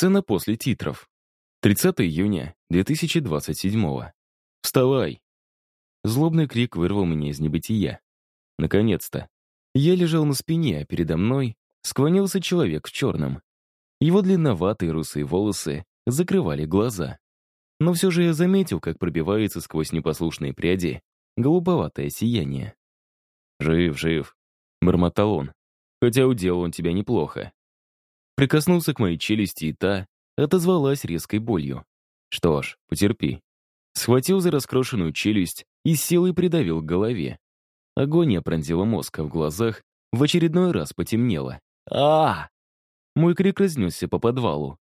Сцена после титров. 30 июня 2027 «Вставай!» Злобный крик вырвал меня из небытия. Наконец-то. Я лежал на спине, а передо мной склонился человек в черном. Его длинноватые русые волосы закрывали глаза. Но все же я заметил, как пробивается сквозь непослушные пряди голубоватое сияние. «Жив, жив», — бормотал он, хотя удел он тебя неплохо. Прикоснулся к моей челюсти, и та отозвалась резкой болью. Что ж, потерпи. Схватил за раскрошенную челюсть и силой придавил к голове. Агония пронзила мозг, а в глазах в очередной раз потемнело. а, Мой крик разнесся по подвалу.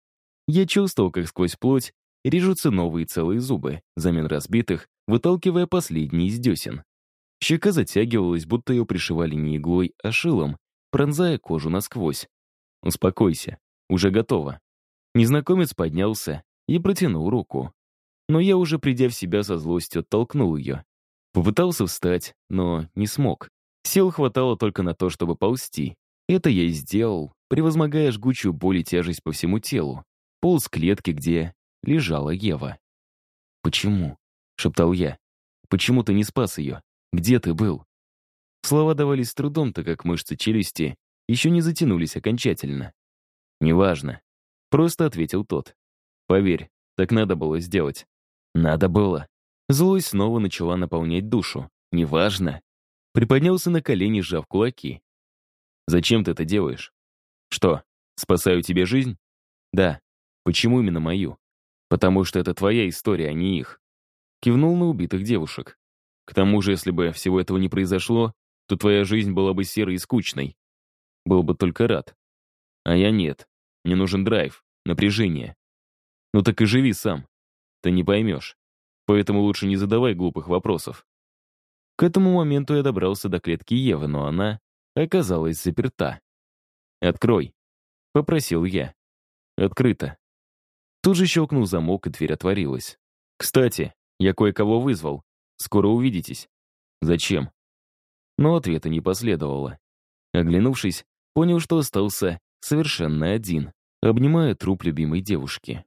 Я чувствовал, как сквозь плоть режутся новые целые зубы, замен разбитых, выталкивая последние из десен. Щека затягивалась, будто ее пришивали не иглой, а шилом, пронзая кожу насквозь. «Успокойся, уже готово». Незнакомец поднялся и протянул руку. Но я уже, придя в себя со злостью, оттолкнул ее. Попытался встать, но не смог. Сил хватало только на то, чтобы ползти. Это я и сделал, превозмогая жгучую боль и тяжесть по всему телу. Полз к клетке, где лежала Ева. «Почему?» — шептал я. «Почему ты не спас ее? Где ты был?» Слова давались с трудом, так как мышцы челюсти еще не затянулись окончательно. «Неважно», — просто ответил тот. «Поверь, так надо было сделать». «Надо было». Злость снова начала наполнять душу. «Неважно». Приподнялся на колени, сжав кулаки. «Зачем ты это делаешь?» «Что, спасаю тебе жизнь?» «Да. Почему именно мою?» «Потому что это твоя история, а не их». Кивнул на убитых девушек. К тому же, если бы всего этого не произошло, то твоя жизнь была бы серой и скучной. Был бы только рад. А я нет. Мне нужен драйв, напряжение. Ну так и живи сам. Ты не поймешь. Поэтому лучше не задавай глупых вопросов. К этому моменту я добрался до клетки Евы, но она оказалась заперта. «Открой», — попросил я. «Открыто». Тут же щелкнул замок, и дверь отворилась. «Кстати, я кое-кого вызвал. Скоро увидитесь». «Зачем?» Но ответа не последовало. Оглянувшись, понял, что остался совершенно один, обнимая труп любимой девушки.